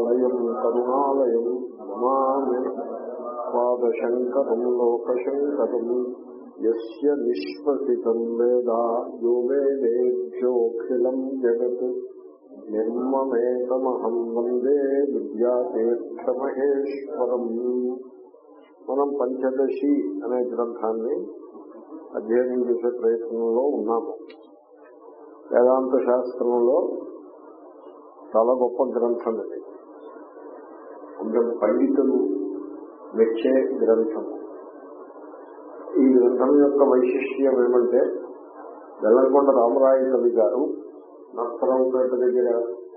ఆలయం కరుణాలయం నమామి. పాదశంకరం లోకశంకరం యస్య నిష్పతితం వేద యో జగత్. నిర్మమేకమహం వందే విద్యాతీర్థమహేశ్వరం. మనం పంచదశి అనే గ్రంథాన్ని అధ్యయనం చేసే ప్రయత్నంలో ఉన్నాము. వేదాంత శాస్త్రంలో చాలా గొప్ప గ్రంథం ఇది కొంచెం పండితులు మెచ్చే గ్రంథం. ఈ గ్రంథం యొక్క వైశిష్ట్యం ఏమంటే వెల్లంకొండ రామరాయ కవి గారు నర్సరావుపేట దగ్గర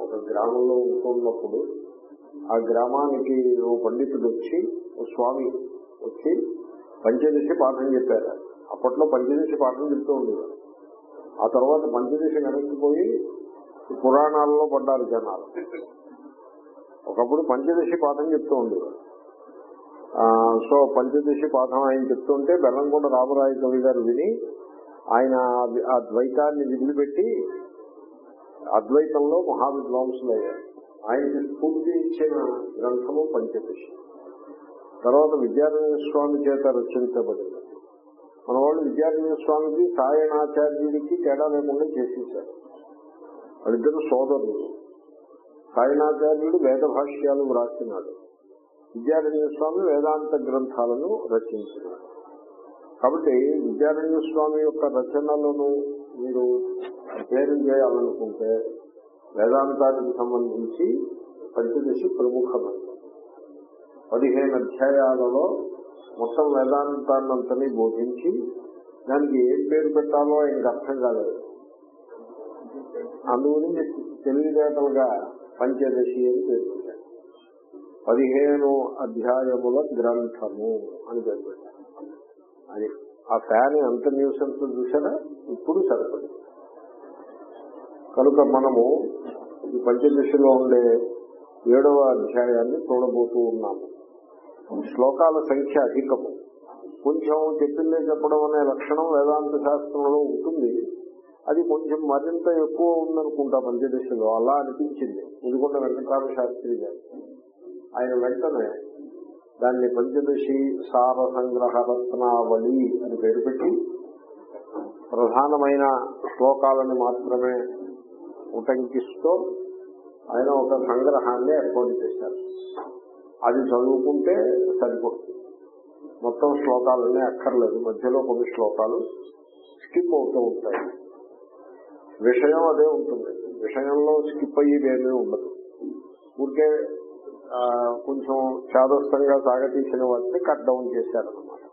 ఒక గ్రామంలో ఉంటున్నప్పుడు ఆ గ్రామానికి ఓ పండితుడు వచ్చి ఓ స్వామి వచ్చి పంచదశి పాఠం చెప్పారు. అప్పట్లో పంచదశి పాఠం చెప్తూ ఉండేవారు. ఆ తర్వాత పంచదశ వెనక్కిపోయి పురాణాల్లో పడ్డారు జనాలు. ఒకప్పుడు పంచదశి పాఠం చెప్తూ ఉండేవారు. సో పంచదశి పాఠం ఆయన చెప్తుంటే బెల్లంకొండ రామరాయ కవి గారు విని ఆయన ఆ ద్వైతాన్ని విదిలిపెట్టి అద్వైతంలో మహావిద్వాంసులయ్యారు. ఆయనకి స్ఫూర్తి ఇచ్చిన గ్రంథము పంచదశి. తర్వాత విద్యారణ్య స్వామి చేత రచించబడింది మన వాళ్ళు విద్యారణ్య స్వామికి సాయణాచార్యుడికి తేడా లేకుండా చేసేసారు వాళ్ళిద్దరు సోదరులు. సాయనాచార్యుడు వేద భాష్యాలు వ్రాసినాడు. విద్యారణ్య స్వామి వేదాంత గ్రంథాలను రచించినాడు. కాబట్టి విద్యారణ్య స్వామి యొక్క రచనలను మీరు అధ్యయనం చేయాలనుకుంటే వేదాంతానికి సంబంధించి పంచదశి ప్రముఖమైనది పదిహేను అధ్యాయాలలో మొత్తం వేదాంతాన్నంతని బోధించి దానికి ఏం పేరు పెట్టాలో ఆయనకు అర్థం కాలేదు. అందుగురించి తెలివితేటలుగా పంచదశి అని పేరు పెట్టారు. పదిహేను అధ్యాయముల గ్రంథము అని పేరు పెట్టారు. అది ఆ ఫ్యాన్ ఎంత న్యూసెన్స్ చూసారా ఇప్పుడు సరిపడి. కనుక మనము ఈ పంచదశలో ఉండే ఏడవ అధ్యాయాన్ని చూడబోతూ ఉన్నాము. శ్లోకాల సంఖ్య అధికము. కొంచెం చెప్పిందే చెప్పడం అనే లక్షణం వేదాంత శాస్త్రంలో ఉంటుంది. అది కొంచెం మరింత ఎక్కువ ఉందనుకుంటా పంచదశలో అలా అనిపించింది. ముదికొండ వెంకటరామ శాస్త్రి గారు. ఆయన వెంటనే దాన్ని పంచదశి సార సంగ్రహ రత్నావళి అని పేరు పెట్టి ప్రధానమైన శ్లోకాలను మాత్రమే ఉటంకిస్తూ ఆయన ఒక సంగ్రహాన్ని ఏర్పాటు చేశారు. అది చదువుకుంటే సరిపడుతుంది మొత్తం శ్లోకాలన్నీ అక్కర్లేదు. మధ్యలో కొన్ని శ్లోకాలు స్కిప్ అవుతూ ఉంటాయి. విషయం అదే ఉంటుంది. విషయంలో స్కిప్ అయ్యేదేమీ ఉండదు. ఊరికే కొంచెం చాదస్తంగా సాగతీసిన వాటిని కట్ డౌన్ చేశారనమాట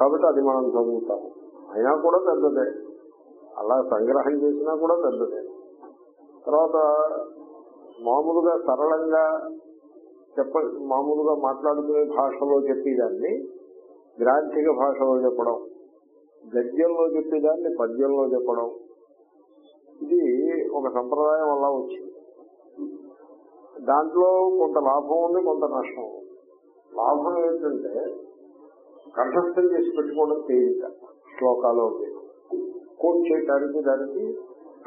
కాబట్టి అది మనం చదువుతాము. అయినా కూడా పెద్దదే. అలా సంగ్రహం చేసినా కూడా పెద్దదే. తర్వాత మామూలుగా సరళంగా చెప్ప మామూలుగా మాట్లాడుకునే భాషలో చెప్పేదాన్ని గ్రాంథిక భాషలో చెప్పడం గద్యంలో చెప్పేదాన్ని పద్యంలో చెప్పడం ఇది ఒక సంప్రదాయం వల్ల వచ్చింది. దాంట్లో కొంత లాభం ఉంది కొంత నష్టం లాభం ఏంటంటే కంఠస్థం చేసి పెట్టుకోవడం తేలిక. శ్లోకాలు కోట్ చేయడానికి దానికి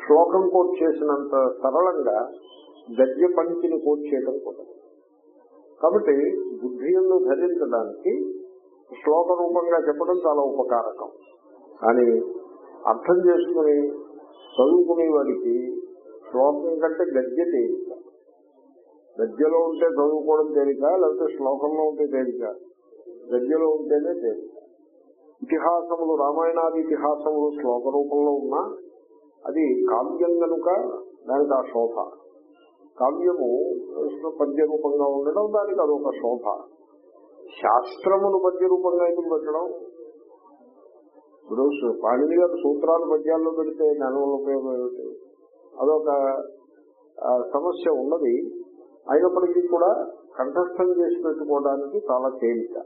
శ్లోకం కోట్ చేసినంత సరళంగా గద్య పంక్తిని కోట్ చేయడం కూడా కాబట్టి బుద్ధియంలో ధరించడానికి శ్లోక రూపంగా చెప్పడం చాలా ఉపకారకం. కానీ అర్థం చేసుకుని చదువుకునేవాడికి శ్లోకం కంటే గద్య తేలిక. గద్యలో ఉంటే చదువుకోవడం తేలిక లేకపోతే శ్లోకంలో ఉంటే తేలిక. గద్యలో ఉంటేనే తేలిక. ఇతిహాసములు రామాయణాది ఇతిహాసములు శ్లోక రూపంలో ఉన్నా అది కావ్యం కనుక దానికి ఆ శోభ. కావ్యము పద్య రూపంగా ఉండడం దానికి అదొక శోభ. శాస్త్రమును పద్య రూపంగా ఎందుకు పెట్టడం? ఇప్పుడు పాణిని గారు సూత్రాలు పద్యాల్లో పెడితే దానివల్ల ఉపయోగం ఏమిటి? అదొక సమస్య ఉన్నది. అయినప్పటికీ కూడా కంఠస్థం చేసి పెట్టుకోవడానికి చాలా తేలిక.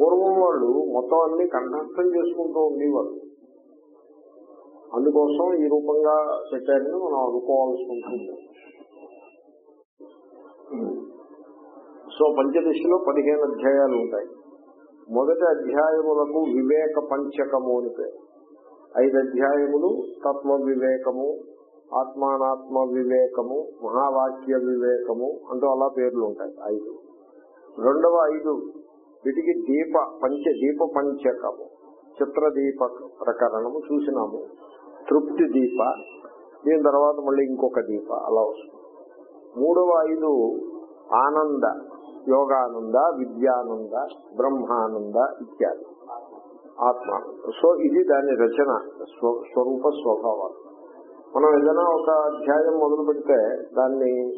పూర్వం వాళ్ళు మొత్తం అన్ని కంఠస్థం చేసుకుంటూ ఉండేవాళ్ళు అందుకోసం ఈ రూపంగా పెట్టారని మనం అనుకోవాల్సి ఉంటుంది. సో పంచదశలో పదిహేను అధ్యాయాలు ఉంటాయి. మొదటి అధ్యాయములకు వివేక పంచకము అని పేరు. ఐదు అధ్యాయములు తత్వ వివేకము ఆత్మానాత్మ వివేకము మహావాక్య వివేకము అంటూ అలా పేర్లు ఉంటాయి. ఐదు. రెండవ ఐదు వీటికి దీప పంచ దీప పంచకము. చిత్రదీప ప్రకరణము చూసినాము. తృప్తి దీప దీని తర్వాత మళ్ళీ ఇంకొక దీప అలా వస్తుంది. మూడవ ఐదు ఆనంద. యోగానంద విద్యానంద బ్రహ్మానంద ఇత్యాది. ఆత్మ. సో ఇది దాని రచన స్వ- స్వరూప స్వభావాలు. మనం ఏదైనా ఒక అధ్యాయం మొదలు పెడితే దాన్ని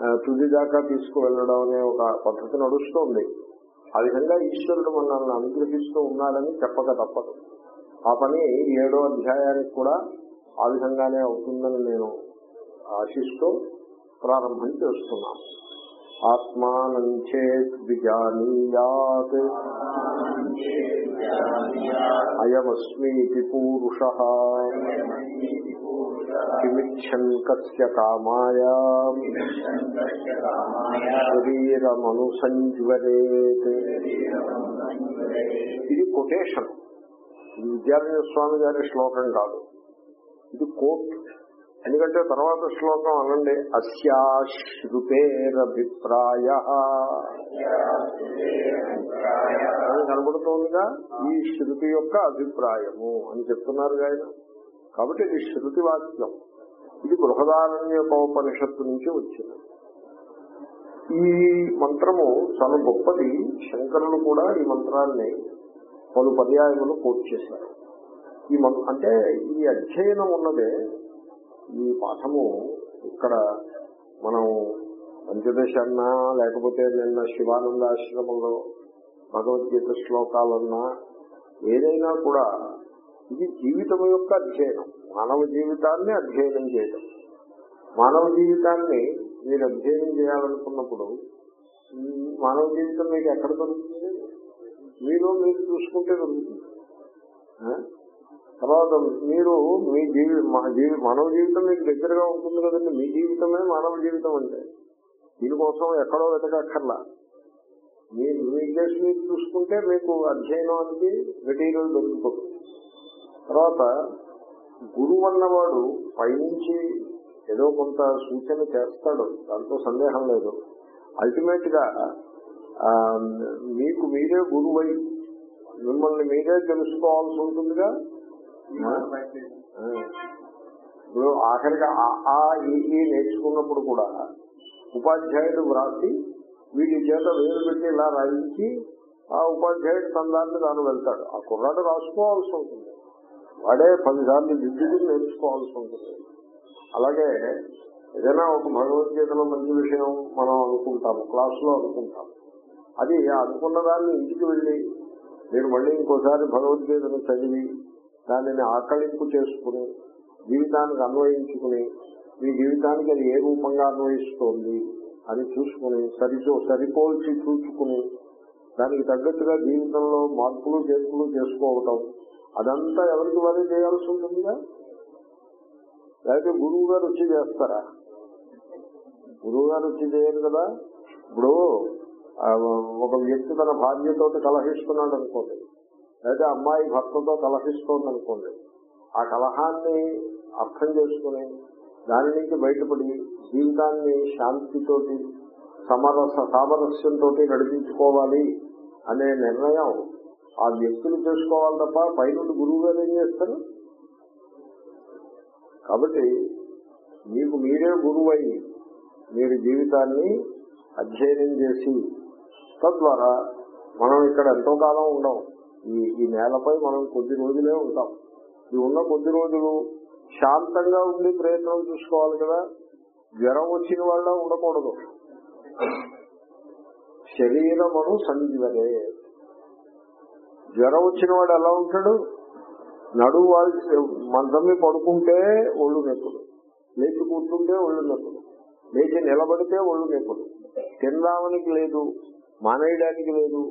తుదిదాకా తుది దాకా తీసుకువెళ్ళడం అనే ఒక పద్ధతి నడుస్తోంది. ఆ విధంగా ఈశ్వరుడు మనల్ని అనుగ్రహిస్తూ ఉన్నాడని చెప్పక తప్పదు. ఆ పని ఏడో అధ్యాయానికి కూడా ఆ విధంగానే అవుతుందని నేను ఆశిస్తూ ప్రారంభం చేస్తున్నాను. ఆత్మానం చేత్ విజానీయాత్ అయమస్మీతి పూరుష కిమిచ్చన్ కస్య కామాయ శరీరమను సంజ్వరేత్ ఇది కొటేషన్. ఇది విద్యారణ్య స్వామి గారి శ్లోకం కాదు. ఇది కోట్ ఎందుకంటే తర్వాత శ్లోకం అనండి అస్యాశ్రుతేరభిప్రాయ అని కనబడుతోందిగా? ఈ శృతి యొక్క అభిప్రాయము అని చెప్తున్నారు ఆయన. కాబట్టి ఇది శృతి వాక్యం. ఇది బృహదారణ్యోపనిషత్తు నుంచి వచ్చింది. ఈ మంత్రము చాలా గొప్పది. శంకరులు కూడా ఈ మంత్రాన్ని పలు పర్యాయములు కోట్ చేశారు. ఈ అంటే ఈ అధ్యయనం ఉన్నదే ఈ పాఠము ఇక్కడ మనం పంచదశ అన్నా లేకపోతే నిన్న శివానంద ఆశ్రమంలో భగవద్గీత శ్లోకాలన్నా ఏదైనా కూడా ఇది జీవితం యొక్క అధ్యయనం. మానవ జీవితాన్ని అధ్యయనం చేయడం మానవ జీవితాన్ని మీరు అధ్యయనం చేయాలనుకున్నప్పుడు మానవ జీవితం మీకు ఎక్కడ దొరుకుతుంది? మీరు మీరు చూసుకుంటే దొరుకుతుంది. తర్వాత మీరు మీ జీవి మా జీవి మానవ జీవితం మీకు దగ్గరగా ఉంటుంది కదండి. మీ జీవితమే మానవ జీవితం అంటే. దీనికోసం ఎక్కడో వెతకక్కర్లా. మీ మీ కేసు మీరు చూసుకుంటే మీకు అధ్యయనానికి మెటీరియల్ దొరికిపోతుంది తర్వాత గురువు అన్నవాడు పైనుంచి ఏదో కొంత సూచన చేస్తాడు. దాంతో సందేహం లేదు. అల్టిమేట్గా మీకు మీరే గురువై. మిమ్మల్ని మీరే తెలుసుకోవాల్సి ఉంటుందిగా. ఇప్పుడు ఆఖరిగా ఆ ఆ, ఈ నేర్చుకున్నప్పుడు కూడా ఉపాధ్యాయుడు వ్రాసి వీడి చేత వేలు పెట్టి ఇలా రాయించి ఆ ఉపాధ్యాయుడు సందాన్ని తాను వెళ్తాడు. ఆ కుర్రాడు రాసుకోవాల్సి ఉంటుంది. వాడే పదిసార్లు దిద్దుకుని నేర్చుకోవాల్సి ఉంటుంది. అలాగే ఏదైనా ఒక భగవద్గీతలో మంచి విషయం మనం అనుకుంటాము క్లాసులో అనుకుంటాం అది అనుకున్న దాన్ని ఇంటికి వెళ్ళి మీరు మళ్ళీ ఇంకోసారి భగవద్గీతను చదివి దానిని ఆకలింపు చేసుకుని జీవితానికి అన్వయించుకుని మీ జీవితానికి అది ఏ రూపంగా అన్వయిస్తోంది అని చూసుకుని సరిచో సరిపోల్చి చూసుకుని దానికి తగ్గట్టుగా జీవితంలో మార్పులు చేర్పులు చేసుకోవటం అదంతా ఎవరికి వారే చేయాల్సి ఉంటుందిగా? లేకపోతే గురువు గారు వచ్చి చేస్తారా? గురువు గారు వచ్చి చేయరు కదా? ఇప్పుడు ఒక వ్యక్తి తన భార్యతో కలహిస్తున్నాడు అనుకోండి లేదా అమ్మాయి భర్తతో కలహిస్తోంది అనుకోండి ఆ కలహాన్ని అర్థం చేసుకుని దాని నుంచి బయటపడి జీవితాన్ని శాంతితోటి సమరస సామరస్యంతో నడిపించుకోవాలి అనే నిర్ణయం ఆ వ్యక్తులు చేసుకోవాలి తప్ప పైన గురువు గారు ఏం చేస్తారు? కాబట్టి మీకు మీరే గురువై మీరు జీవితాన్ని అధ్యయనం చేసి తద్వారా మనం ఇక్కడ ఎంతో కాలం ఉండవు ఈ ఈ నేలపై మనం కొద్ది రోజులే ఉంటాం. ఈ ఉన్న కొద్ది రోజులు శాంతంగా ఉండి ప్రయత్నం చూసుకోవాలి కదా. జ్వరం వచ్చిన వాళ్ళ ఉండకూడదు. శరీరమును సంజీవనే జ్వరం వచ్చిన వాడు ఎలా ఉంటాడు? నడువు వాళ్ళు మందమ్మి పడుకుంటే ఒళ్ళు నొప్పులు. లేచి కూర్చుంటే ఒళ్ళు నొప్పులు. లేచి నిలబడితే ఒళ్ళు నొప్పులు. తినడానికి లేదు మానేయడానికి లేదు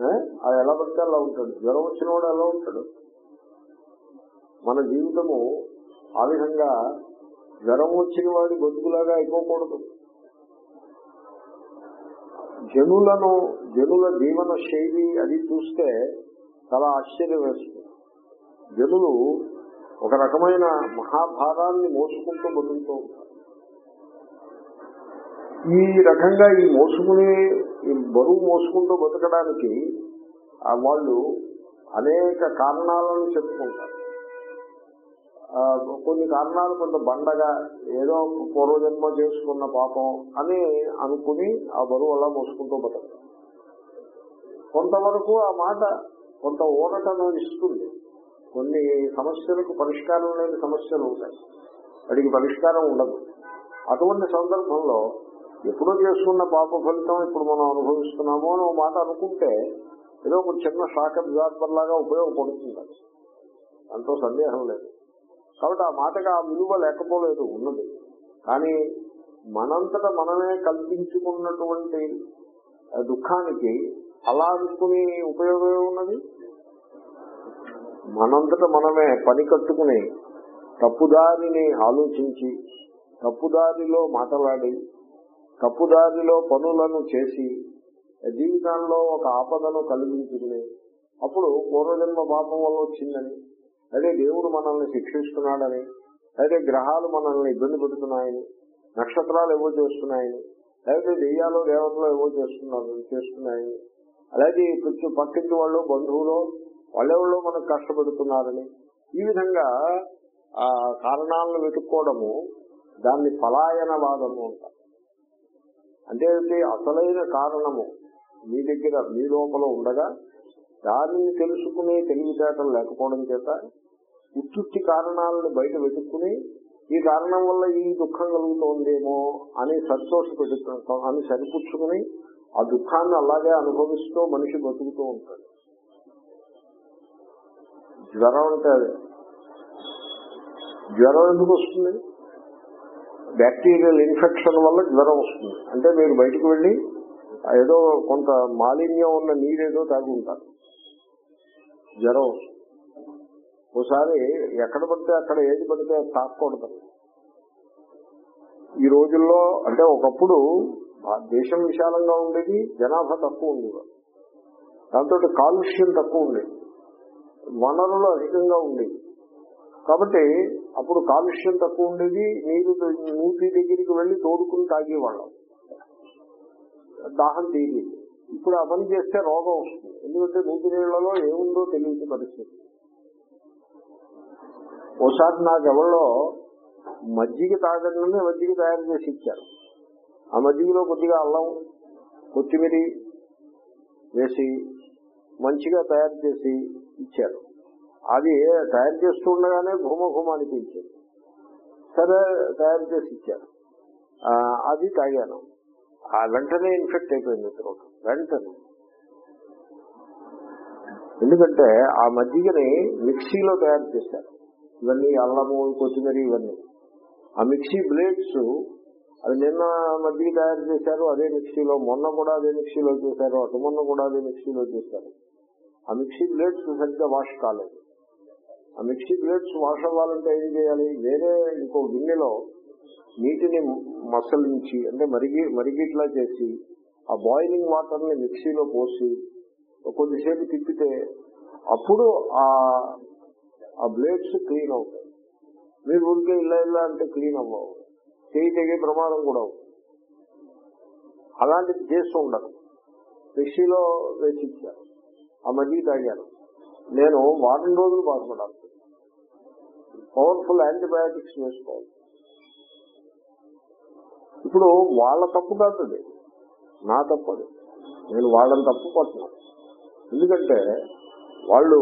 ఆ? అది ఎలా పడితే అలా ఉంటాడు. జ్వరం వచ్చిన వాడు ఎలా ఉంటాడు? మన జీవితము ఆ విధంగా జ్వరం వచ్చిన వాడి బతుకులాగా అయిపోకూడదు. జనులను జనుల జీవన శైలి అది చూస్తే చాలా ఆశ్చర్యం వేస్తుంది జనులు ఒక రకమైన మహాభారాన్ని మోసుకుంటూ బతుకుతూ ఉంటారు. ఈ రకంగా ఈ మోసుకుని ఈ బరువు మోసుకుంటూ బతకడానికి ఆ వాళ్ళు అనేక కారణాలను చెప్పుకుంటారు. కొన్ని కారణాలు కొంత బండగా ఏదో పూర్వజన్మ చేసుకున్న పాపం అని అనుకుని ఆ బరువు అలా మోసుకుంటూ బతకడం కొంతవరకు ఆ మాట కొంత ఊరటను ఇస్తుంది. కొన్ని సమస్యలకు పరిష్కారం లేని సమస్యలు ఉంటాయి. వాటికి పరిష్కారం ఉండదు. అటువంటి సందర్భంలో ఎప్పుడో చేసుకున్న పాప ఫలితం ఇప్పుడు మనం అనుభవిస్తున్నామో అని ఒక మాట అనుకుంటే ఏదో ఒక చిన్న షాక్ అబ్జార్బర్ లాగా ఉపయోగపడుతుంది. అది. దాంతో సందేహం లేదు. కాబట్టి ఆ మాటకి ఆ విలువ లేకపోలేదు ఉన్నది. కానీ మనంతట మనమే కల్పించుకున్నటువంటి దుఃఖానికి అలా అనుకుని ఉపయోగం ఉన్నది? మనంతట మనమే పని కట్టుకుని తప్పుదారిని ఆలోచించి తప్పుదారిలో మాట్లాడి తప్పుదారిలో పనులను చేసి జీవితంలో ఒక ఆపదను కలిగించుకుని అప్పుడు పూర్వజన్మ పాపం వల్ల వచ్చిందని అదే దేవుడు మనల్ని శిక్షిస్తున్నాడని అయితే గ్రహాలు మనల్ని ఇబ్బంది పెడుతున్నాయని నక్షత్రాలు ఏవో చేస్తున్నాయని లేకపోతే దెయ్యాలు దేవతలు ఏవో చేస్తున్నారు చేస్తున్నాయని అలాగే చుట్టూ పక్కింటి వాళ్ళు బంధువులు వాళ్ళెవరో మనకు కష్టపెడుతున్నారని ఈ విధంగా ఆ కారణాలను వెతుక్కోవడము దాన్ని పలాయనవాదము అంటారు. అంటే ఏంటి? అసలైన కారణము మీ దగ్గర మీ లోపల ఉండగా దానిని తెలుసుకునే తెలివితేటలు లేకపోవడం చేత ఉత్తుత్తి కారణాలను బయట వెతుక్కుని ఈ కారణం వల్ల ఈ దుఃఖం కలుగుతోందేమో అని సంతోష అని సరిపుచ్చుకుని ఆ దుఃఖాన్ని అలాగే అనుభవిస్తూ మనిషి బతుకుతూ ఉంటాడు. జ్వరం అంటే అదే. జ్వరం ఎందుకు వస్తుంది? బ్యాక్టీరియల్ ఇన్ఫెక్షన్ వల్ల జ్వరం వస్తుంది. అంటే మీరు బయటకు వెళ్ళి ఏదో కొంత మాలిన్యం ఉన్న నీరేదో తాగి ఉంటారు. జ్వరం ఒకసారి ఎక్కడ పడితే అక్కడ ఏది పడితే అది తాకూడదు ఈ రోజుల్లో అంటే ఒకప్పుడు ఆ దేశం విశాలంగా ఉండేది జనాభా తక్కువ ఉండేది దాంతో కాలుష్యం తక్కువ ఉండేది. వనరులు అధికంగా ఉండేది కాబట్టి అప్పుడు కాలుష్యం తక్కువ ఉండేది నీరు నీటి దగ్గరికి వెళ్ళి తోడుకుని తాగేవాళ్ళం. దాహం తీరి ఇప్పుడు ఆ పని చేస్తే రోగం వస్తుంది. ఎందుకంటే నూతి నీళ్ళలో ఏముందో తెలియని పరిస్థితి. ఓసారి నాకు మజ్జిగ తాగడం మజ్జిగ తయారు చేసి ఇచ్చారు. ఆ మజ్జిగలో కొద్దిగా అల్లం కొత్తిమీరి వేసి మంచిగా తయారు చేసి ఇచ్చారు. అది తయారు చేస్తుండగానే ఘుమ ఘుమ అనిపించింది సరే తయారు చేసి ఇచ్చారు. అది తాగాను. ఆ వెంటనే ఇన్ఫెక్ట్ అయిపోయింది త్రోట్ వెంటనే. ఎందుకంటే ఆ మజ్జిగని మిక్సీలో తయారు చేశారు. ఇవన్నీ అల్లము కొత్తిమీర ఇవన్నీ. ఆ మిక్సీ బ్లేడ్స్ అది నిన్న మజ్జిగ తయారు చేశారు అదే మిక్సీలో మొన్న కూడా అదే మిక్సీలో చేశారు అటు మొన్న కూడా అదే మిక్సీలో చేశారు. ఆ మిక్సీ బ్లేడ్స్ సరిగ్గా వాష్ కాలేదు. ఆ మిక్సీ బ్లేడ్స్ వాష్ అవ్వాలంటే ఏం చేయాలి? వేరే ఇంకో గిన్నెలో నీటిని మసలించి అంటే మరిగి మరిగిట్లా చేసి ఆ బాయిలింగ్ వాటర్ని మిక్సీలో పోసి కొద్దిసేపు తిప్పితే అప్పుడు ఆ ఆ బ్లేడ్స్ క్లీన్ అవుతాయి. మీరు ఊరికే ఇలా ఇల్లా అంటే క్లీన్ అవ్వవు. చేయి తెగే ప్రమాదం కూడా అలాంటిది చేస్తూ ఉండరు. మిక్సీలో వేసి ఆ మజ్జిగ తాగాను నేను వారం రోజులు బాధపడాలి. పవర్ఫుల్ యాంటీబయాటిక్స్ వేసుకోవాలి. ఇప్పుడు వాళ్ళ తప్పు కాదు నా తప్పు నేను వాళ్ళని తప్పు పడుతున్నాను ఎందుకంటే వాళ్ళు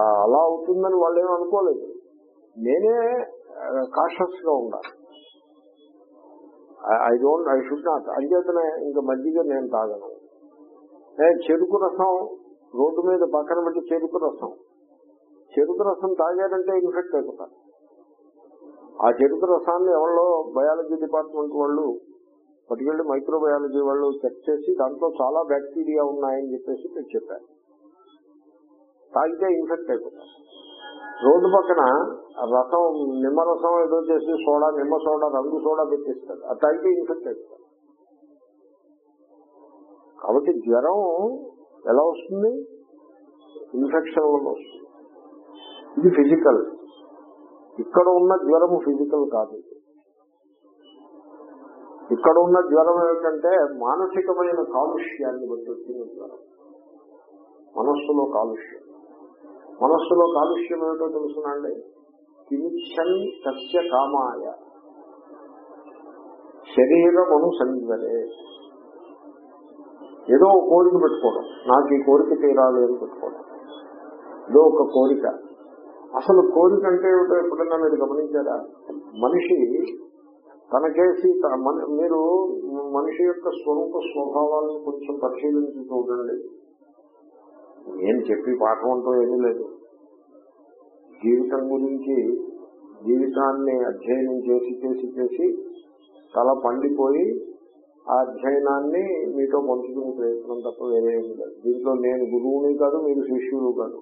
అలా అవుతుందని వాళ్ళు ఏమి అనుకోలేదు. నేనే కాషస్గా ఉండాలి I don't I should not అంచేతనే ఇంకా మజ్జిగ నేను తాగను. నేను చెరుకు రసం రోడ్డు మీద పక్కన పెట్టి చెరుకు రసం. చెరుకు రసం తాగారంటే ఇన్ఫెక్ట్ అయిపోతారు. ఆ చెరుకు రసాన్ని ఎవరో బయాలజీ డిపార్ట్మెంట్ వాళ్ళు పట్టుకెళ్ళి మైక్రోబయాలజీ వాళ్ళు చెక్ చేసి దాంట్లో చాలా బ్యాక్టీరియా ఉన్నాయని చెప్పేసి మీరు చెప్పారు. తాగితే ఇన్ఫెక్ట్ అయిపోతారు. రోడ్డు పక్కన రసం నిమ్మరసం ఏదో చేసి సోడా నిమ్మ సోడా రంగు సోడా పెట్టిస్తారు. అది తాగితే ఇన్ఫెక్ట్ అయిపోతారు. కాబట్టి జ్వరం ఎలా వస్తుంది? ఇన్ఫెక్షన్ వల్ల వస్తుంది. ఇది ఫిజికల్. ఇక్కడ ఉన్న జ్వరము ఫిజికల్ కాదు. ఇక్కడ ఉన్న జ్వరం ఏమిటంటే మానసికమైన కాలుష్యాన్ని బట్టి వచ్చిన జ్వరం. మనస్సులో కాలుష్యం. మనస్సులో కాలుష్యం ఏమిటో తెలుసునండి? కించన్ సస్య కామాయ. శరీరమును సంజరే ఏదో కోరిక పెట్టుకోవడం. నాకు ఈ కోరిక తీరాలి అని పెట్టుకోవడం. ఏదో ఒక కోరిక. అసలు కోరిక అంటే ఏమిటో ఎప్పుడన్నా మీరు గమనించారా? మనిషి తనకేసి మీరు మనిషి యొక్క స్వరూప స్వభావాలను కొంచెం పరిశీలించి చూడండి. నేను చెప్పి పాఠం అంటూ ఏమీ లేదు. జీవితం గురించి జీవితాన్ని అధ్యయనం చేసి చేసి చేసి తల పండిపోయి ఆ అధ్యయనాన్ని మీతో పంచుకునే ప్రయత్నం తప్ప వేరే ఏమి లేదు. దీంట్లో నేను గురువుని కాదు మీరు శిష్యులు కాదు.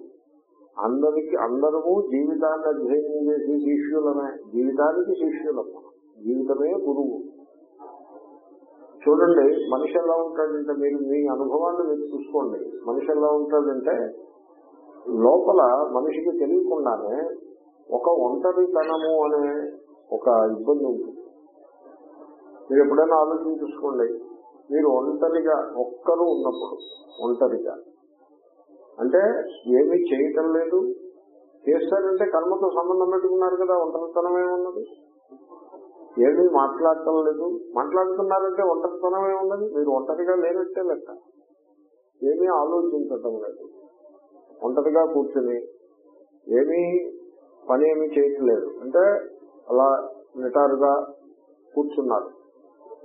అందరికి అందరము జీవితాన్ని అధ్యయనం చేసి శిష్యులమే. జీవితానికి శిష్యులమ్మ జీవితమే గురువు. చూడండి మనిషి ఎలా ఉంటాడంటే మీరు మీ అనుభవాన్ని మీరు చూసుకోండి. మనిషి ఎలా ఉంటాడంటే లోపల మనిషికి తెలియకుండానే ఒక ఒంటరితనము అనే ఒక ఇబ్బంది ఉంటుంది. మీరు ఎప్పుడైనా ఆలోచన చూసుకోండి మీరు ఒంటరిగా ఒక్కరు ఉన్నప్పుడు ఒంటరిగా అంటే ఏమీ చేయటం లేదు. చేస్తారంటే కర్మతో సంబంధం పెట్టుకున్నారు కదా ఒంటరితనం ఏమున్నది ఏమీ మాట్లాడటం లేదు. మాట్లాడుతున్నారంటే ఒంటరితనం ఏమున్నది మీరు ఒంటరిగా లేనట్టే లెక్క. ఏమీ ఆలోచించటం లేదు. ఒంటరిగా కూర్చుని ఏమీ పని ఏమీ చేయట్లేదు. అంటే అలా నిటారుగా కూర్చున్నారు.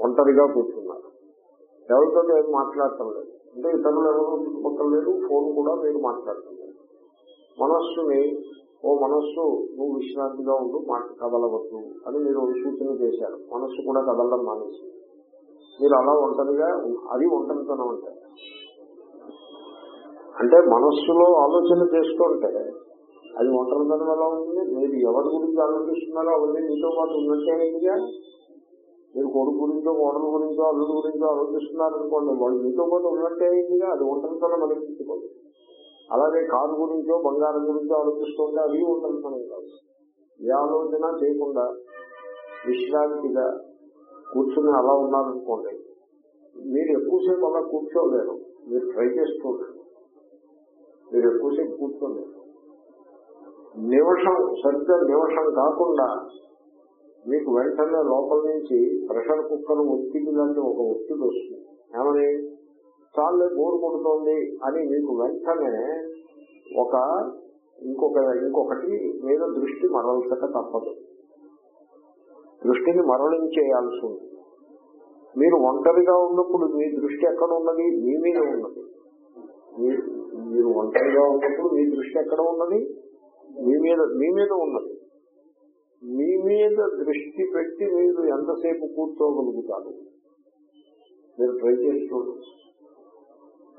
ఒంటరిగా కూర్చున్నారు. ఎవరితో ఏం మాట్లాడటం లేదు. అంటే ఇతరులు ఎవరు చుట్టుపక్కల లేదు ఫోన్ కూడా మీరు మాట్లాడుతున్నారు. మనస్సుని ఓ మనస్సు నువ్వు విశ్రాంతిగా ఉండు మాట కదలవద్దు అని మీరు సూచన చేశారు. మనస్సు కూడా కదలడం మానేసి. మీరు అలా ఒంటరిగా అది ఒంటరితనం అంటే. అంటే మనస్సులో ఆలోచన చేస్తుంటే అది ఒంటరితనం ఎలా ఉంటుంది? మీరు ఎవరి గురించి ఆలోచిస్తున్నారో అవన్నీ మీతో పాటు ఉన్నట్టే మీరు కొడుకు గురించో కోడల గురించో అల్లుడు గురించో ఆలోచిస్తున్నారనుకోండి వాళ్ళు మీతో పాటు ఉన్నట్టే అయిందిగా అది ఒంటరితనం అనిపించుకోదు. అలాగే కారు గురించో బంగారం గురించో ఆలోచిస్తుంటే అది ఒంటరితనం కాదు. ఏ ఆలోచన చేయకుండా విశ్రాంతిగా కూర్చుని అలా ఉన్నారనుకోండి మీరు ఎక్కువసేపు అలా కూర్చోలేరు మీరు ట్రై చేస్తుంటారు మీరు ఎక్కువసేపు కూర్చోలేరు. నిమిషం సరిగ్గా నిమిషం కాకుండా మీకు వెంటనే లోపల నుంచి ప్రెషర్ కుక్కర్ ఒత్తిడి లాంటి ఒక ఒత్తిడి వస్తుంది. ఏమని? చాలే బోరు కొడుతోంది అని మీకు వెంటనే ఒక ఇంకొక ఇంకొకటి మీద దృష్టి మరల్చక తప్పదు. దృష్టిని మరలించేయాల్సి ఉంది. మీరు ఒంటరిగా ఉన్నప్పుడు మీ దృష్టి ఎక్కడ ఉన్నది? మీ మీద ఉన్నది. మీరు ఒంటరిగా ఉన్నప్పుడు మీ దృష్టి ఎక్కడ ఉన్నది? మీ మీద మీ మీద ఉన్నది. మీ మీద దృష్టి పెట్టి మీరు ఎంతసేపు కూర్చోగలుగుతారు? మీరు ట్రై చేస్తున్నారు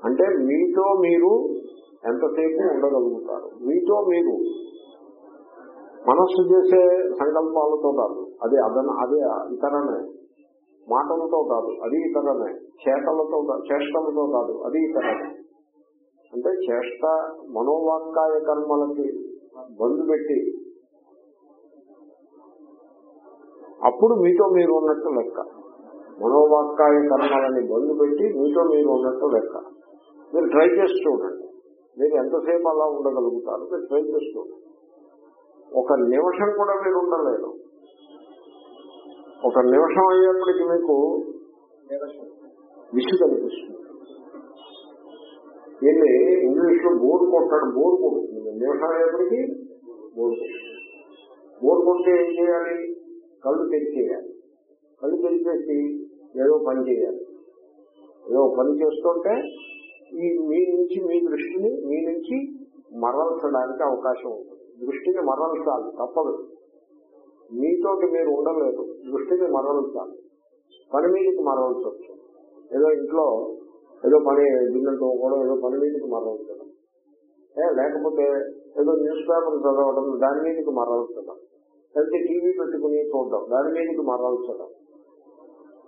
అంటే మీతో మీరు ఎంతసేపు ఉండగలుగుతారు? మీతో మీరు మనస్సు చేసే సంకల్పాలతో కాదు అది అదన అదే ఇతరమే. మాటలతో కాదు అది ఇతరమే. చేతలతో చేష్టలతో కాదు అది ఇతరమే. అంటే చేష్ట మనోవాక్కాయ కర్మలకి బంధు పెట్టి అప్పుడు మీతో మీరు ఉన్నట్టు లెక్క. మనోవాక్కాయ కర్మలని బంధు పెట్టి మీతో మీరు ఉన్నట్టు లెక్క. మీరు ట్రై చేసి చూడండి. మీరు ఎంతసేపు అలా ఉండగలుగుతారు మీరు ట్రై చేసి చూడండి. ఒక నిమిషం కూడా మీరు ఉండలేరు. ఒక నిమిషం అయ్యేప్పటికి మీకు విసుగు అనిపిస్తుంది దీన్ని ఇంగ్లీష్లో బోర్ కొట్టాడు బోర్ కొడుతుంది. నిమిషం అయ్యేప్పటికీ బోర్ కొడుతుంది. బోర్ కొడితే ఏం చేయాలి? కళ్ళు తెరిచేయాలి. కళ్ళు తెరిచేసి ఏదో పని చేయాలి. ఏదో పని చేస్తుంటే ఈ మీ నుంచి మీ దృష్టిని మీ నుంచి మరల్చడానికి అవకాశం ఉంటుంది. దృష్టిని మరల్చాలి తప్పదు. మీతోటి మీరు ఉండలేదు దృష్టిని మరల్చాలి. పని మీదకి మరల్చవచ్చు ఏదో ఇంట్లో ఏదో పని గిన్నెలతో కూడా ఏదో పని మీదకి మరల్చడం. ఏ, లేకపోతే ఏదో న్యూస్ పేపర్ చదవడం దాని మీదకి మరల్చడం. లేకపోతే టీవీ పెట్టుకుని చూడడం దాని మీదకి మరల్చడం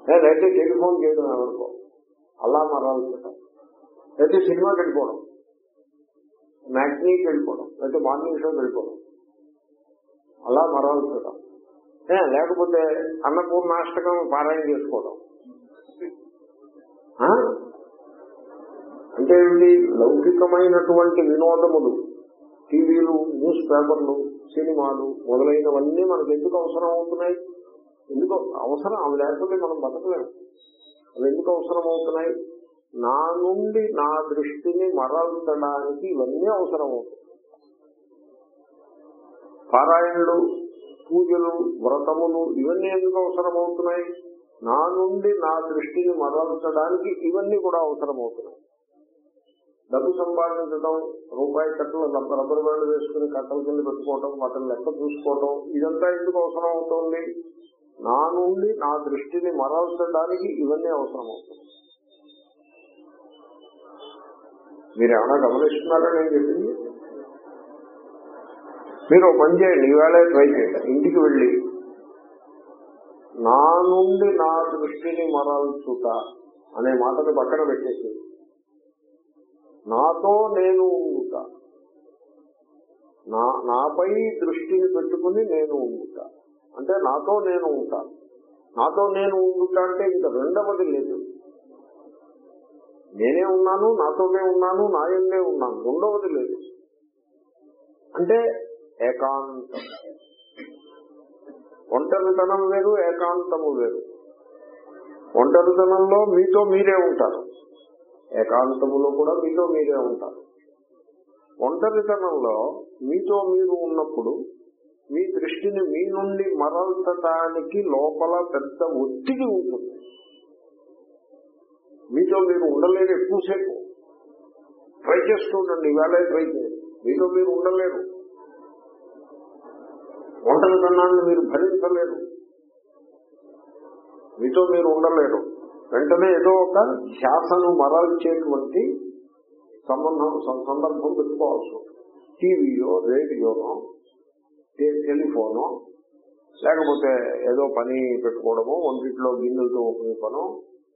లేకపోతే టెలిఫోన్ చేయడం ఎవరికో. అలా మరల్చడం లేకపోతే సినిమాకి వెళ్ళిపోవడం. మ్యాగ్నీకి వెళ్ళిపోవడం. లేకపోతే మార్నింగ్ షోకి వెళ్ళిపోవడం. అలా మరల్చడం లేకపోతే అన్నపూర్ణాష్టకం పారాయణ చేసుకోవడం. అంటే ఇవి లౌకికమైనటువంటి వినోదములు. టీవీలు న్యూస్ పేపర్లు. సినిమాలు మొదలైనవన్నీ మనకు ఎందుకు అవసరం అవుతున్నాయి? ఎందుకు అవసరం? అవి లేకపోతే మనం బతకలేము. అవి ఎందుకు అవసరం అవుతున్నాయి? నా నుండి నా దృష్టిని మరల్చడానికి ఇవన్నీ అవసరం అవుతుంది పారాయణలు పూజలు వ్రతములు ఇవన్నీ ఎందుకు అవసరం అవుతున్నాయి? నా నుండి నా దృష్టిని మరల్చడానికి ఇవన్నీ కూడా అవసరం అవుతున్నాయి. డబ్బు సంపాదించడం రూపాయి కట్టలు రబ్బర్ బ్యాండ్ వేసుకుని కట్టల కింద పెట్టుకోవడం వాటిని లెక్క చూసుకోవడం ఇదంతా ఎందుకు అవసరం అవుతుంది? నా నుండి నా దృష్టిని మరల్చడానికి ఇవన్నీ అవసరం అవుతుంది. మీరు ఏమైనా గమనిస్తున్నారా నేను చెప్పింది? మీరు పని చేయండి ఈవేళ ట్రై చేయండి. ఇంటికి వెళ్ళి నా నుండి నా దృష్టిని మరల్చుట అనే మాటను పక్కన పెట్టేసి నాతో నేను ఉండుట నా నాపై దృష్టిని పెట్టుకుని నేను ఉండుట అంటే నాతో నేను ఉంటాను నాతో నేను ఉండుట అంటే ఇంకా రెండవది లేదు. నేనే ఉన్నాను నాతోనే ఉన్నాను నాయన్నే ఉన్నాను. రెండవది లేదు. అంటే ఏకాంతం. ఒంటరితనం వేరు ఏకాంతము వేరు. ఒంటరితనంలో మీతో మీరే ఉంటారు. ఏకాంతములో కూడా మీతో మీరే ఉంటారు. ఒంటరితనంలో మీతో మీరు ఉన్నప్పుడు మీ దృష్టిని మీ నుండి మరల్చటానికి లోపల పెద్ద ఒత్తిడి ఉంటుంది. మీతో మీరు ఉండలేరు ఎక్కువసేపు. ట్రై చేస్తుండండి ఇవాళ ట్రై చేయండి. మీతో మీరు ఉండలేరు. ఒంటరితనాన్ని మీరు భరించలేరు. మీతో మీరు ఉండలేరు. వెంటనే ఏదో ఒక ధ్యాసను మరల్చేటువంటి సంబంధం సందర్భం పెట్టుకోవాల్సి ఉంటుంది. టీవీయో రేడియోనో టెలిఫోనో లేకపోతే ఏదో పని పెట్టుకోవడము వంటింట్లో గిన్నెలతో ఒప్పుకునే పను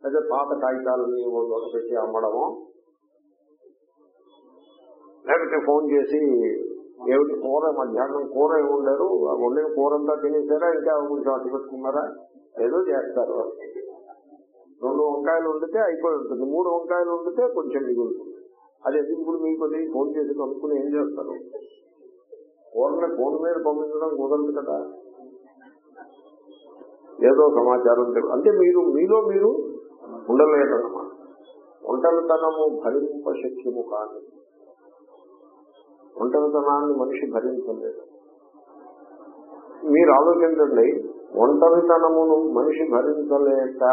లేదా పాత కాగితాలని ఒక పెట్టి అమ్మడము లేకపోతే ఫోన్ చేసి ఏమిటి కూర మధ్యాహ్నం కూర ఏమి ఉండరు వండిన కూరంతా తినేసారా ఇంకా కొంచెం అట్టు పెట్టుకున్నారా ఏదో చేస్తారు రెండు వంకాయలు వండితే అయిపోయి ఉంటుంది మూడు వంకాయలు వండితే కొంచెం మిగులుతుంది. అది ఎందుకు ఇప్పుడు మీకు అది ఫోన్ చేసి కనుక్కుని ఏం చేస్తారు? కూరని ఫోన్ మీద పంపించడం కుదరదు కదా. ఏదో సమాచారం అంటే మీరు మీలో మీరు ఉండలేదన్నమాట. ఒంటరితనము భరింప శక్యము కాదు. ఒంటరితనాన్ని మనిషి భరించలేదు మీరు ఆలోచించండి ఒంటరితనమును మనిషి భరించలేక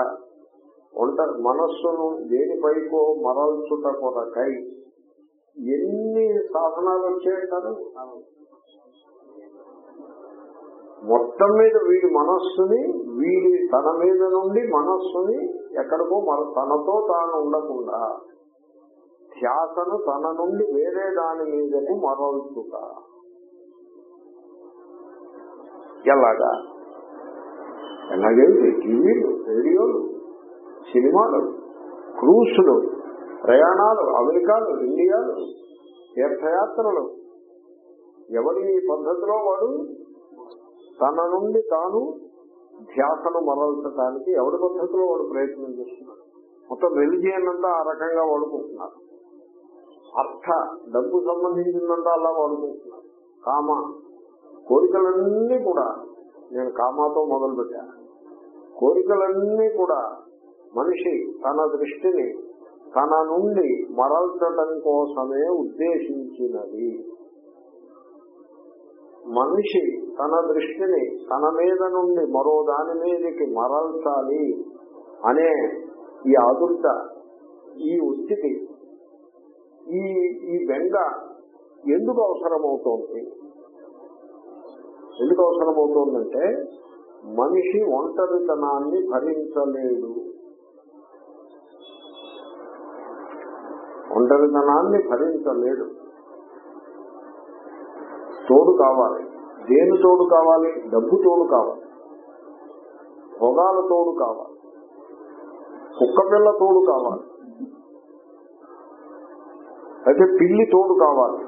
ఒంట మనస్సును దేనిపైకో మరల్చుట కొరకై ఎన్ని సాధనాలు వచ్చాయంటారు మొత్తం మీద వీడి మనస్సుని వీడి తన మీద నుండి మనస్సుని ఎక్కడికో మన తనతో తాను ఉండకుండా ధ్యాసను తన నుండి వేరే దాని మీదకు మరల్చుట. ఎలాగా? ఎలాగైతే టీవీలు రేడియోలు సినిమాలు క్రూసులు ప్రయాణాలు అమెరికాలు ఇండియాలు తీర్థయాత్రలు. ఎవరి పద్ధతిలో వాడు తన నుండి తాను ధ్యాసను మరల్చడానికి ఎవరి పద్ధతిలో వాడు ప్రయత్నం చేస్తున్నాడు? మొత్తం రిలిజియన్ అంతా ఆ రకంగా వాడుకుంటున్నారు. అర్థ డబ్బు సంబంధించిందంతా అలా వాడుకుంటున్నారు. కామ కోరికలన్నీ కూడా నేను కామాతో మొదలు పెట్టాను కోరికలన్నీ కూడా మనిషి తన దృష్టిని తన నుండి మరల్చడం కోసమే ఉద్దేశించినది. మనిషి తన దృష్టిని తన మీద నుండి మరో దాని మీదకి మరల్చాలి అనే ఈ ఆదుర్త ఈ ఒత్తిడి ఈ ఈ బెంగ ఎందుకు అవసరమవుతోంది? ఎందుకు అవసరమవుతోందంటే మనిషి ఒంటరితనాన్ని భరించలేడు. ఒంటరితనాన్ని భరించలేడు. తోడు కావాలి. దేని తోడు కావాలి? డబ్బు తోడు కావాలి. భోగాల తోడు కావాలి. కుక్క పిల్ల తోడు కావాలి. అయితే పిల్లి తోడు కావాలి.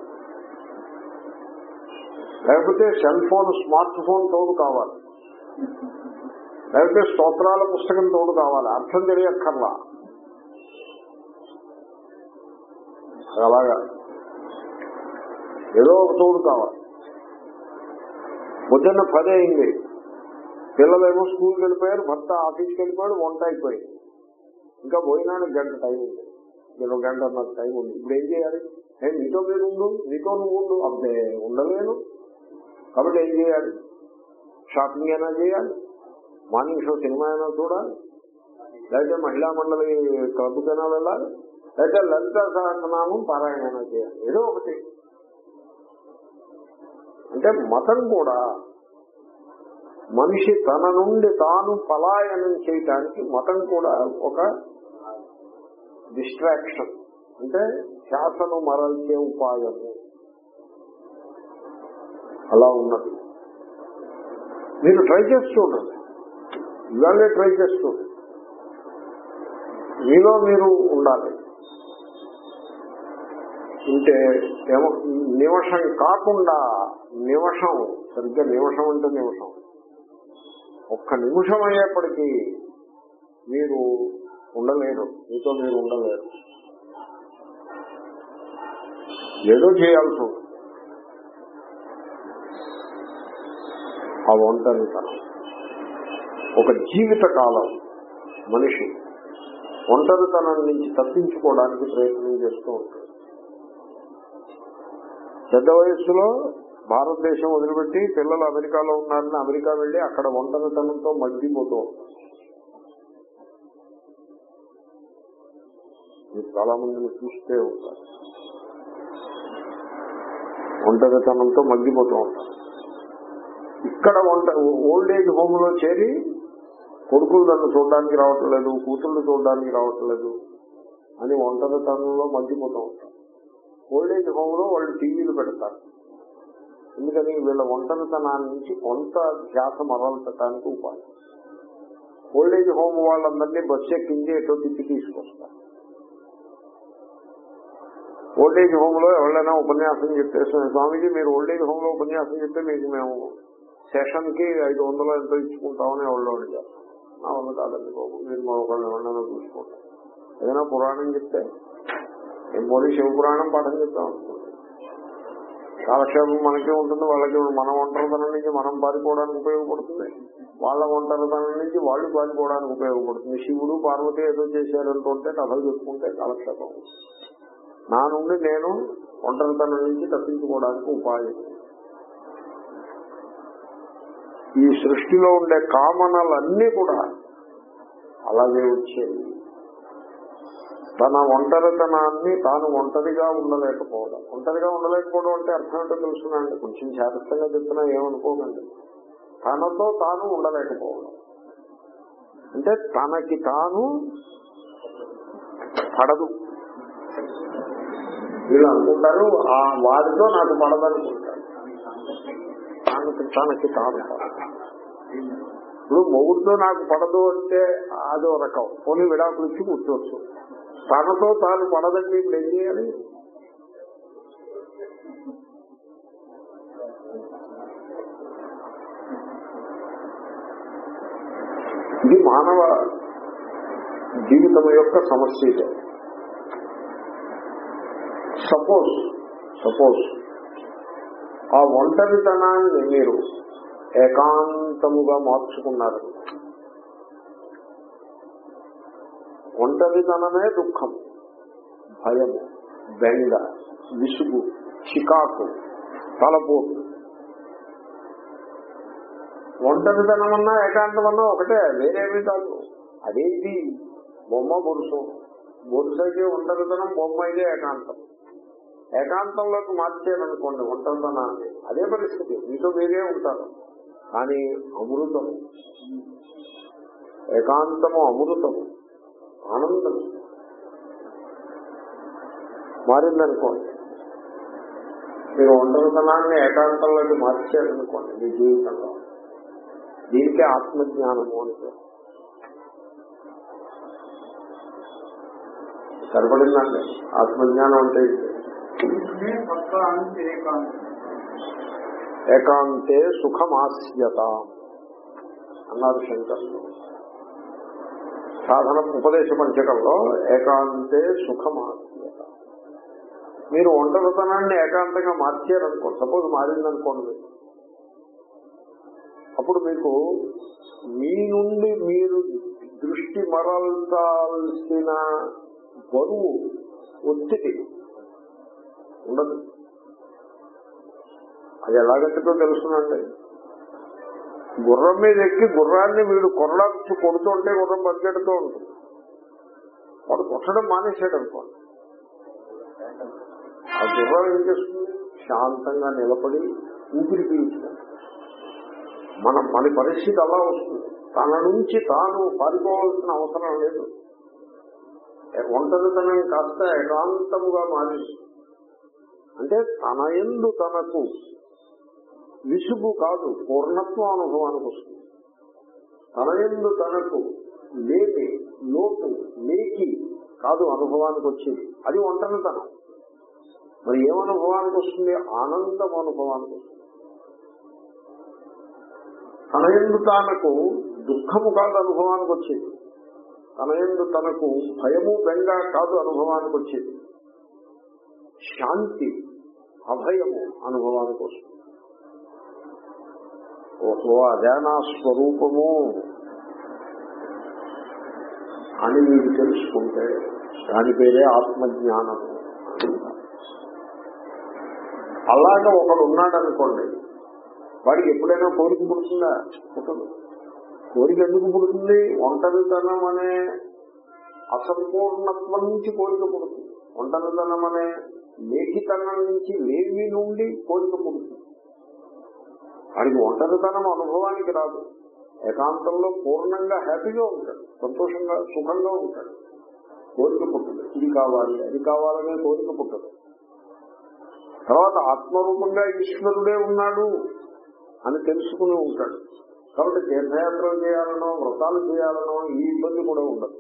లేకపోతే సెల్ ఫోన్ స్మార్ట్ ఫోన్ తోడు కావాలి. లేకపోతే స్తోత్రాల పుస్తకం తోడు కావాలి. అర్థం తెలియక్కర్లా. అలాగా. ఏదో ఒక తోడు కావాలి. పొద్దున్న పదే అయింది. పిల్లలేమో స్కూల్కి వెళ్ళిపోయారు భర్త ఆఫీస్కి వెళ్ళిపోయాడు వంట అయిపోయింది. ఇంకా పోయినాడు గంట టైం ఉంది. నేను గంట నాకు టైం ఉంది. ఇప్పుడు ఏం చేయాలి? నేను నీతో మీరు ఉండు నీతో నువ్వు ఉండు. అంతే ఉండలేను. కాబట్టి ఏం చేయాలి? షాపింగ్ అయినా చేయాలి? మార్నింగ్ షో సినిమా అయినా చూడాలి? లేకపోతే మహిళా మండలి క్లబ్కైనా వెళ్ళాలి? లేదా లలిత సహస్రనామం పారాయణ చేయాలి. ఏదో ఒకటి. అంటే మతం కూడా మనిషి తన నుండి తాను పలాయనం చేయటానికి మతం కూడా ఒక డిస్ట్రాక్షన్ అంటే శ్వాసను మరల్చే ఉపాయము. అలా ఉన్నది. మీరు ట్రై చేసి చూడండి ట్రై చేసి చూడండి మీలో మీరు ఉండాలి. ఉంటే ఏమో నిమిషం కాకుండా నిమిషం సరిగ్గా నిమిషం అంటే నిమిషం. ఒక్క నిమిషం అయ్యేప్పటికీ మీరు ఉండలేరు మీతో మీరు ఉండలేరు. ఏదో చేయాల్సి ఉంది ఆ ఒంటరితనం. ఒక జీవిత కాలం మనిషి ఒంటరితనం నుంచి తప్పించుకోవడానికి ప్రయత్నం చేస్తూ ఉంటాడు. పెద్ద వయస్సులో భారతదేశం వదిలిపెట్టి పిల్లలు అమెరికాలో ఉన్నారని అమెరికా వెళ్ళి అక్కడ ఒంటరితనంతో మగ్గిపోతూ మీరు చాలా మందిని చూస్తే ఉంటారు. ఒంటరితనంతో మగ్గిపోతూ ఉంటారు. ఇక్కడ వంట ఓల్డ్ ఏజ్ హోమ్లో చేరి కొడుకులు నన్ను చూడడానికి రావట్లేదు కూతుళ్ళు చూడడానికి రావట్లేదు అని ఒంటరితనంలో మగ్గిపోతూ ఉంటారు. ఓల్డ్ ఏజ్ హోమ్లో వాళ్ళు టీవీలు పెడతారు. ఎందుకని వీళ్ళ ఒంటరితనాన్ని నుంచి కొంత ధ్యాస మరల్చడానికి ఉపాయం. ఓల్డ్ ఏజ్ హోమ్ వాళ్ళందరినీ బస్సు ఎక్కించి ఎటో తిప్పి తీసుకొస్తారు. ఓల్డ్ ఏజ్ హోమ్లో ఎవరైనా ఉపన్యాసం చెప్తే స్వామీజీ మీరు ఓల్డ్ ఏజ్ హోమ్లో ఉపన్యాసం చెప్తే మీకు మేము సెషన్కి ఐదు వందలు ఎంతో ఇచ్చుకుంటామని ఎవరు అడిగారు నా వల్ల కాదండి బాబు మీరు మరొకళ్ళు ఎవరైనా చూసుకుంటాం ఏదైనా పురాణం చెప్తే ఏం పోనీ శివ పురాణం పాఠం చెప్తాం. కాలక్షేపం మనకే ఉంటుంది వాళ్ళకి మనం ఒంటరితనం నుంచి మనం పారిపోవడానికి ఉపయోగపడుతుంది. వాళ్ళ ఒంటరితనం నుంచి వాళ్ళు పారిపోవడానికి ఉపయోగపడుతుంది. శివుడు పార్వతి ఏదో చేశారంటుంటే కథలు చెప్పుకుంటే కాలక్షేపం. నా నుండి నేను ఒంటరితనం నుంచి తప్పించుకోవడానికి ఉపాయం. ఈ సృష్టిలో ఉండే కామనలన్నీ కూడా అలాగే వచ్చేవి. తన ఒంటరితనాన్ని తాను ఒంటరిగా ఉండలేకపోవడం. ఒంటరిగా ఉండలేకపోవడం అంటే అర్థం ఏంటో తెలుసునండి కొంచెం జాగ్రత్తగా చెప్తున్నా ఏమనుకోకండి. తనతో తాను ఉండలేకపోవడం. అంటే తనకి తాను పడదు. వీళ్ళు అనుకుంటారు ఆ వారితో నాకు పడదనుకుంటారు తనకి తనకి తాను ఇప్పుడు మొగుడితో నాకు పడదు అంటే అదో రకం. పోనీ విడాకులు ఇచ్చి కూర్చోవచ్చు. తనతో తాను పడదండి ఇప్పుడు ఏం చేయాలి ఇది మానవ జీవితం యొక్క సమస్య ఇదే. సపోజ్ సపోజ్ ఆ ఒంటరితనాన్ని మీరు ఏకాంతముగా మార్చుకున్నారు. ఒంటరితనమే దుఃఖం. భయము బెంగ విసుగు చికాకు తలపోటు. ఒంటరితనం అన్నా ఏకాంతం అన్నా ఒకటే వేరేమీ కాదు. అదేది బొమ్మ బొరుసు. బొరుసైతే ఒంటరితనం బొమ్మ అయితే ఏకాంతం. ఏకాంతంలోకి మార్చేయాలనుకోండి ఒంటరితనాన్ని అదే పరిస్థితి. మీతో మీరే ఉంటారు. కానీ అమృతము ఏకాంతము అమృతము. ఆనందం. మారిందనుకోండి. మీరు ఒంటరితనాన్ని ఏకాంతంలోకి మార్చారనుకోండి మీ జీవితంలో. దీనికే ఆత్మజ్ఞానము పేరు. సరిపడిందండి. ఆత్మజ్ఞానం అంటే. ఏకాంతే. సుఖమాస్యత అన్నారు శంకర్లు సాధన ఉపదేశ పంచకంలో ఏకాంతే సుఖమాస్యత మీరు ఒంటరితనాన్ని ఏకాంతంగా మార్చారనుకోండి సపోజ్ మారిందనుకోండి. అప్పుడు మీకు మీ నుండి మీరు దృష్టి మరల్చాల్సిన బరువు ఒత్తిడి ఉండదు. అది ఎలాగంటో తెలుసునండి గుర్రం మీద ఎక్కి గుర్రాన్ని వీడు కొరడాచి కొడుతుంటే గుర్రం పరిగెడుతూ ఉంటుంది. వాడు కొట్టడం మానేసాడు అనుకోండి ఆ గుర్రం ఏం చేస్తుంది? శాంతంగా నిలబడి ఊపిరి పీల్చుకుంటుంది. మన మన పరిస్థితి అలా వస్తుంది. తన నుంచి తాను పారిపోవాల్సిన అవసరం లేదు. ఒంటరితనం కాస్త ఏకాంతముగా మారింది అంటే తన ఎందు తనకు విసుగు కాదు పూర్ణత్వం అనుభవానికి వస్తుంది. తన ఎందు తనకు లేని లోటు లేకి కాదు అనుభవానికి వచ్చేది. అది ఒంటరితనం. మరి ఏమనుభవానికి వస్తుంది? ఆనందం అనుభవానికి వస్తుంది. తన ఎందు తనకు దుఃఖము కాదు అనుభవానికి వచ్చేది. తన ఎందు తనకు భయము బెంగ కాదు అనుభవానికి వచ్చేది. శాంతి అభయము అనుభవానికి వస్తుంది. ఓహో అదే నా స్వరూపము అని మీరు తెలుసుకుంటే దాని పేరే ఆత్మజ్ఞానము అలాగే ఒకడు ఉన్నాడు అనుకోండి వాడికి ఎప్పుడైనా కోరిక పుడుతుందా? పుట్టదు. కోరిక ఎందుకు పుడుతుంది? ఒంటరితనం అనే అసంపూర్ణత్వం నుంచి కోరిక పుడుతుంది. ఒంటరితనం అనే లేఖితనం నుంచి లేవి నుండి కోరిక పుడుతుంది. వాడికి ఒంటరితనం అనుభవానికి రాదు. ఏకాంతంలో పూర్ణంగా హ్యాపీగా ఉంటాడు. సంతోషంగా సుఖంగా ఉంటాడు. కోరిక పుట్టదు. ఇది కావాలి అది కావాలనే కోరిక పుట్టదు. తర్వాత ఆత్మరూపంగా ఈశ్వరుడే ఉన్నాడు అని తెలుసుకుని ఉంటాడు. కాబట్టి తీర్థయాత్రలు చేయాలనో వ్రతాలు చేయాలనో ఈ ఇబ్బంది కూడా ఉండదు.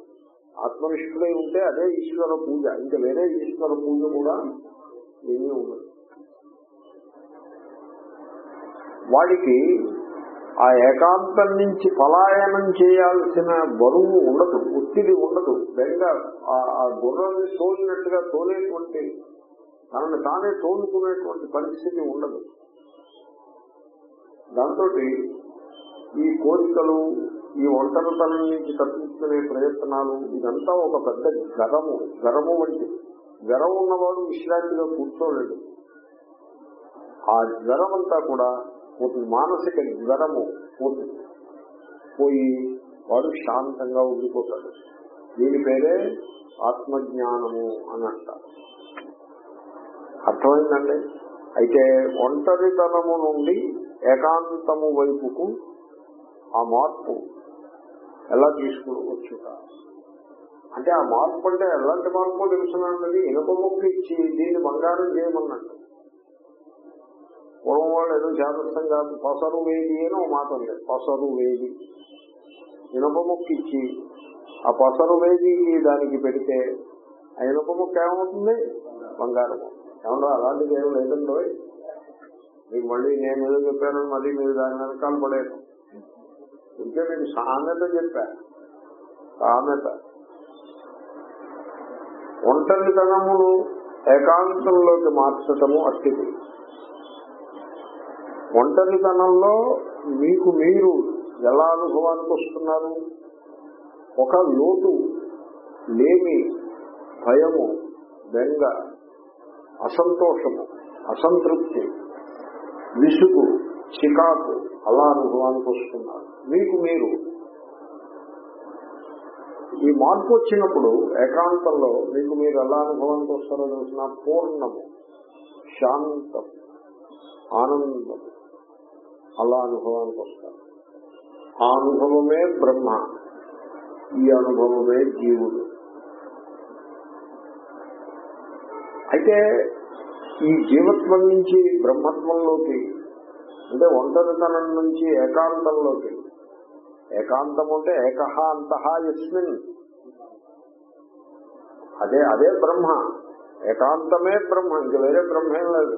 ఆత్మనిష్ఠుడై ఉంటే అదే ఈశ్వర పూజ. ఇంకా వేరే ఈశ్వర పూజ కూడా ఏమీ ఉండదు. వాడికి ఆ ఏకాంతం నుంచి పలాయనం చేయాల్సిన బరువు ఉండదు ఒత్తిడి ఉండదు. బెంగ ఆ గుర్రాన్ని తోలినట్టుగా తోలేటువంటి తనని తానే తోలుకునేటువంటి పరిస్థితి ఉండదు. దాంతో ఈ కోరికలు ఈ ఒంటరితనం నుంచి తప్పించుకునే ప్రయత్నాలు ఇదంతా ఒక పెద్ద గరము గరము వంటి జ్వరం ఉన్నవాడు విశ్రాంతిగా కూర్చోలేడు. ఆ జ్వరం అంతా కూడా పోతుంది మానసిక జ్వరము పోతుంది పోయి వాడు శాంతంగా ఉండిపోతాడు. దీని పేరే ఆత్మజ్ఞానము అని అంటారు. అర్థమైందండి? అయితే ఒంటరితనము నుండి ఏకాంతము వైపుకు ఆ మార్పు ఎలా తీసుకువచ్చుట అంటే ఆ మార్పు అంటే ఎలాంటి మార్పు తెలుసునండి ఇనుప ముక్కు ఇచ్చి దీన్ని బంగారం చేయమన్నట్టు పూర్వం వాళ్ళు ఏదో జాగ్రత్తం కాదు పసరు వేది అని ఒక మాట ఉంది పసరు వేది ఇనప ముక్క ఇచ్చి ఆ పసరు వేది దానికి పెడితే ఆ ఇనప ముక్క ఏమవుతుంది? బంగారం ఏమన్నా అలాంటిది ఏం లేదండో మీకు మళ్ళీ నేను ఏదో చెప్పాను మళ్ళీ మీరు దాని వెనకాల పడేది ఇంకే మీకు సామెత చెప్పా. సామెత. ఒంటరితనమును ఏకాంతంలోకి మార్చటము అట్టిది ఒంటరితనంలో మీకు మీరు ఎలా అనుభవానికి వస్తున్నారు? ఒక లోటు లేమి భయము బెంగ అసంతోషము అసంతృప్తి విసుగు చికాకు అలా అనుభవానికి వస్తున్నారు. మీకు మీరు. ఈ మార్పు వచ్చినప్పుడు ఏకాంతంలో మీకు మీరు ఎలా అనుభవానికి వస్తారో తెలిసిన పూర్ణము శాంతం ఆనందం అలా అనుభవానికి వస్తారు ఆ అనుభవమే బ్రహ్మ ఈ అనుభవమే జీవుడు. అయితే ఈ జీవత్వం నుంచి బ్రహ్మత్వంలోకి అంటే ఒంటరితనం నుంచి ఏకాంతంలోకి ఏకాంతం అంటే ఏకహ అంతః యస్మిన్. అదే అదే బ్రహ్మ ఏకాంతమే బ్రహ్మ ఇంక వేరే బ్రహ్మేం లేదు.